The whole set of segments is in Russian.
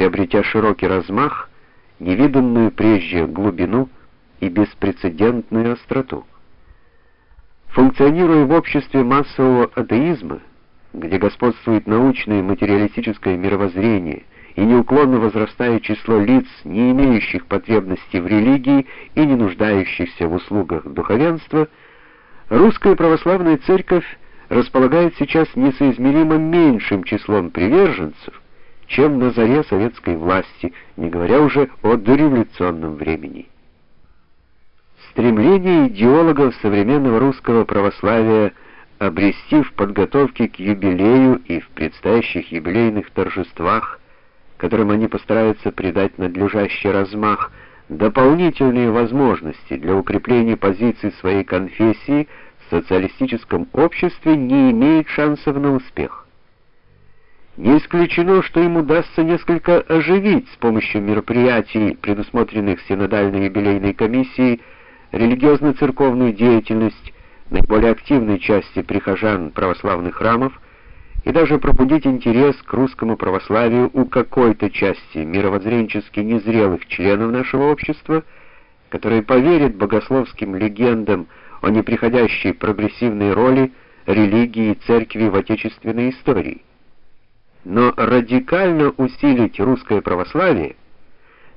приобретя широкий размах, невиданную прежде глубину и беспрецедентную остроту. Функционируя в обществе массового атеизма, где господствует научное материалистическое мировоззрение и неуклонно возрастает число лиц, не имеющих потребности в религии и не нуждающихся в услугах духовенства, русская православная церковь располагает сейчас несоизмеримо меньшим числом приверженцев, чем на заре советской власти, не говоря уже о дореволюционном времени. Стремление идеологов современного русского православия обрести в подготовке к юбилею и в предстоящих юбилейных торжествах, которым они постараются придать надлежащий размах, дополнительные возможности для укрепления позиций своей конфессии в социалистическом обществе не имеет шансов на успех. Не исключено, что им удастся несколько оживить с помощью мероприятий, предусмотренных Синодальной юбилейной комиссией, религиозно-церковную деятельность наиболее активной части прихожан православных храмов и даже пробудить интерес к русскому православию у какой-то части мировоззренчески незрелых членов нашего общества, которые поверят богословским легендам о неприходящей прогрессивной роли религии и церкви в отечественной истории. Но радикально усилить русское православие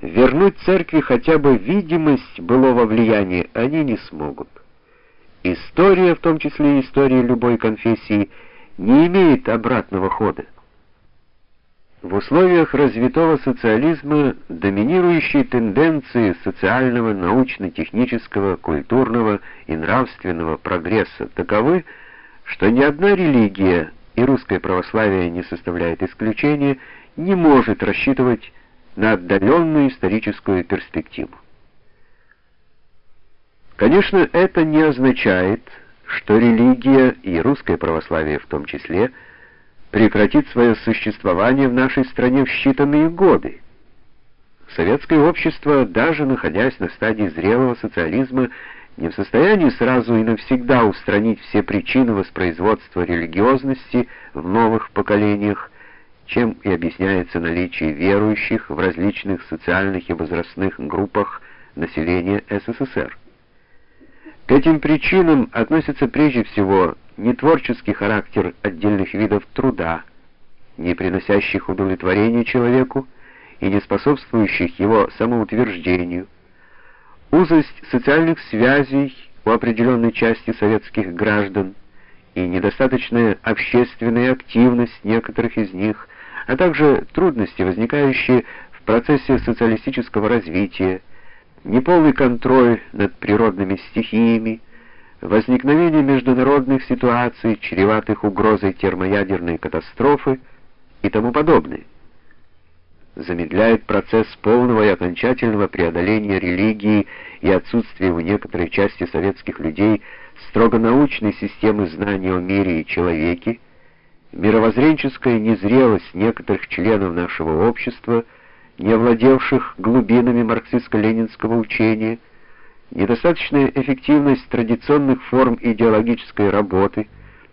Вернуть церкви хотя бы видимость былого влияния они не смогут. История, в том числе история любой конфессии, не имеет обратного хода. В условиях развитого социализма доминирующие тенденции социального, научно-технического, культурного и нравственного прогресса таковы, что ни одна религия, и русское православие не составляет исключения, не может рассчитывать на отдаленную историческую перспективу. Конечно, это не означает, что религия, и русское православие в том числе, прекратит свое существование в нашей стране в считанные годы. Советское общество, даже находясь на стадии зрелого социализма, не в состоянии сразу и навсегда устранить все причины воспроизводства религиозности в новых поколениях, чем и объясняется наличие верующих в различных социальных и возрастных группах населения СССР. К этим причинам относится прежде всего не творческий характер отдельных видов труда, не приносящих удовлетворения человеку и не способствующих его самоутверждению, узость социальных связей у определенной части советских граждан и недостаточная общественная активность некоторых из них – а также трудности, возникающие в процессе социалистического развития, неполный контроль над природными стихиями, возникновение международных ситуаций, чреватых угрозой термоядерной катастрофы и тому подобное. Замедляет процесс полного и окончательного преодоления религии и отсутствия у некоторой части советских людей строго научной системы знаний о мире и человеке, мировоззренческая незрелость некоторых членов нашего общества, не овладевших глубинами марксистско-ленинского учения, недостаточная эффективность традиционных форм идеологической работы,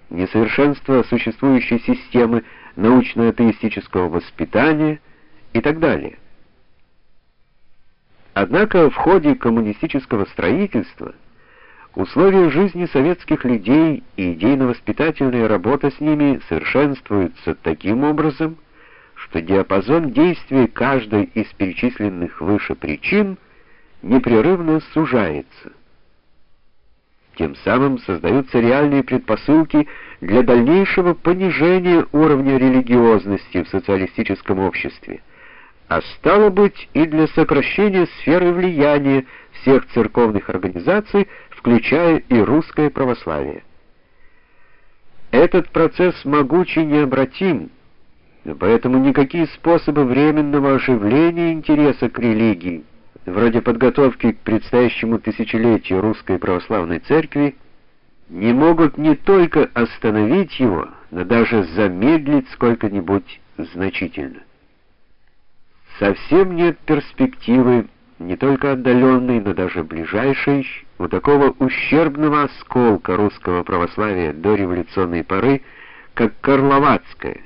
несовершенство существующей системы научно-атеистического воспитания и так далее. Однако в ходе коммунистического строительства Условия жизни советских людей и идейно-воспитательная работа с ними совершенствуются таким образом, что диапазон действия каждой из перечисленных выше причин непрерывно сужается. Тем самым создаются реальные предпосылки для дальнейшего понижения уровня религиозности в социалистическом обществе, а стало быть и для сокращения сферы влияния всех церковных организаций включая и русское православие. Этот процесс могучий необратим, поэтому никакие способы временного оживления интереса к религии, вроде подготовки к предстоящему тысячелетию русской православной церкви, не могут не только остановить его, но даже замедлить сколько-нибудь значительно. Совсем нет перспективы не только отдаленной, но даже ближайшей, у такого ущербного осколка русского православия до революционной поры, как Карловацкая,